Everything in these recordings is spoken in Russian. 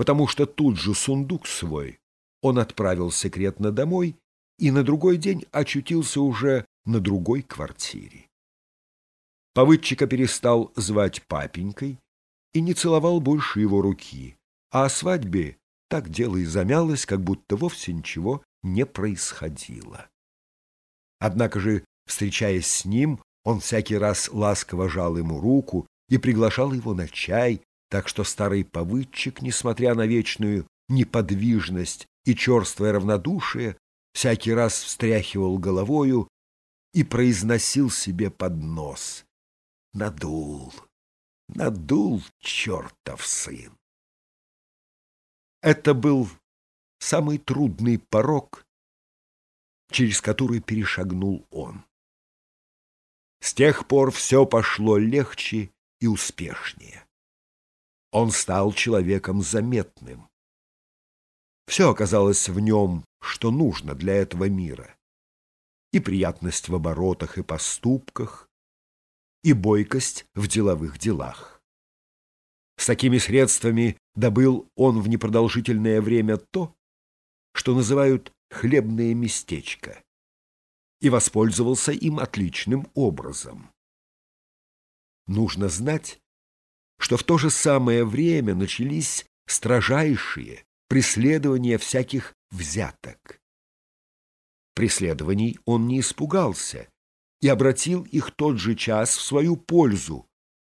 потому что тут же сундук свой он отправил секретно домой и на другой день очутился уже на другой квартире. Повыдчика перестал звать папенькой и не целовал больше его руки, а о свадьбе так дело и замялось, как будто вовсе ничего не происходило. Однако же, встречаясь с ним, он всякий раз ласково жал ему руку и приглашал его на чай, так что старый повыдчик, несмотря на вечную неподвижность и черствое равнодушие, всякий раз встряхивал головою и произносил себе под нос. Надул, надул чертов сын. Это был самый трудный порог, через который перешагнул он. С тех пор все пошло легче и успешнее. Он стал человеком заметным. Все оказалось в нем, что нужно для этого мира. И приятность в оборотах и поступках, и бойкость в деловых делах. С такими средствами добыл он в непродолжительное время то, что называют хлебное местечко, и воспользовался им отличным образом. Нужно знать, что в то же самое время начались строжайшие преследования всяких взяток. Преследований он не испугался и обратил их тот же час в свою пользу,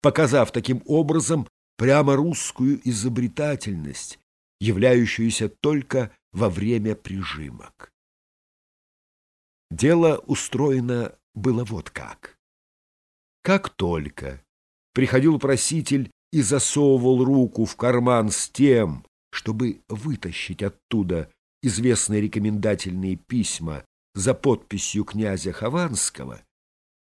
показав таким образом прямо русскую изобретательность, являющуюся только во время прижимок. Дело устроено было вот как. Как только приходил проситель и засовывал руку в карман с тем, чтобы вытащить оттуда известные рекомендательные письма за подписью князя Хованского,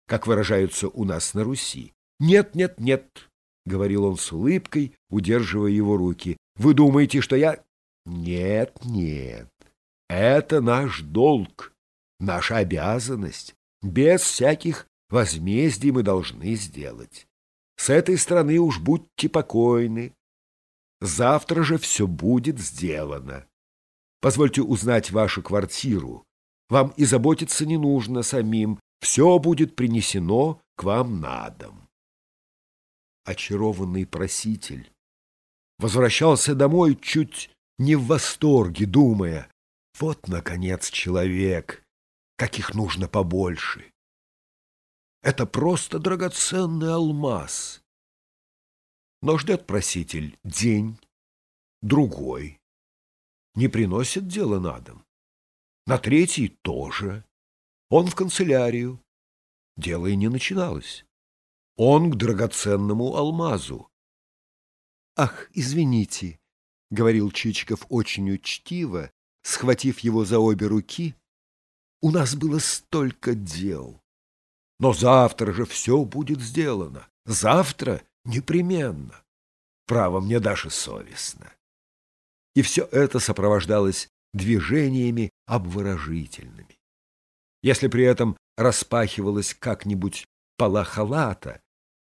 как выражаются у нас на Руси. «Нет, нет, нет», — говорил он с улыбкой, удерживая его руки, — «вы думаете, что я...» «Нет, нет, это наш долг, наша обязанность. Без всяких возмездий мы должны сделать. С этой стороны уж будьте покойны. Завтра же все будет сделано. Позвольте узнать вашу квартиру. Вам и заботиться не нужно самим. Все будет принесено к вам на дом. Очарованный проситель возвращался домой чуть не в восторге, думая, вот, наконец, человек, каких нужно побольше. Это просто драгоценный алмаз. Но ждет проситель день, другой. Не приносит дело на дом. На третий тоже. Он в канцелярию. Дело и не начиналось. Он к драгоценному алмазу. — Ах, извините, — говорил Чичиков очень учтиво, схватив его за обе руки. — У нас было столько дел. Но завтра же все будет сделано. Завтра непременно. Право, мне даже совестно. И все это сопровождалось движениями обворожительными. Если при этом распахивалась как-нибудь пола халата,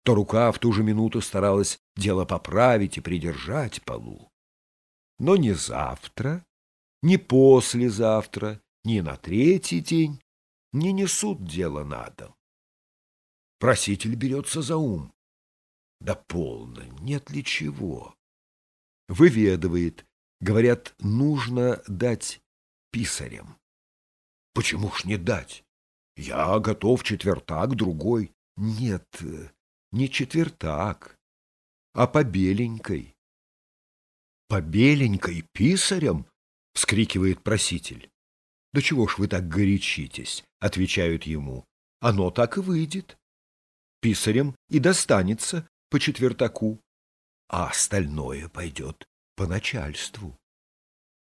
то рука в ту же минуту старалась дело поправить и придержать полу. Но ни завтра, ни послезавтра, ни на третий день не несут дело на дом. Проситель берется за ум. Да полно, нет ли чего? Выведывает, говорят, нужно дать писарям. Почему ж не дать? Я готов четвертак, другой. Нет, не четвертак, а по беленькой. По беленькой писарям? — вскрикивает проситель. — Да чего ж вы так горячитесь? — отвечают ему. — Оно так и выйдет писарем и достанется по четвертаку, а остальное пойдет по начальству.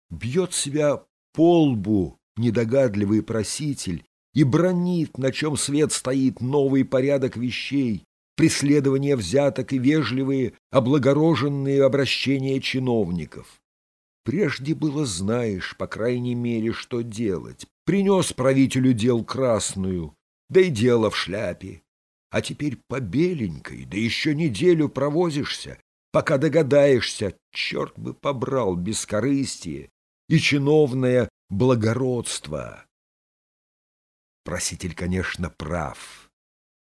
Бьет себя по лбу недогадливый проситель и бронит, на чем свет стоит новый порядок вещей, преследование взяток и вежливые, облагороженные обращения чиновников. Прежде было знаешь, по крайней мере, что делать. Принес правителю дел красную, да и дело в шляпе а теперь по беленькой, да еще неделю провозишься, пока догадаешься, черт бы побрал бескорыстие и чиновное благородство. Проситель, конечно, прав.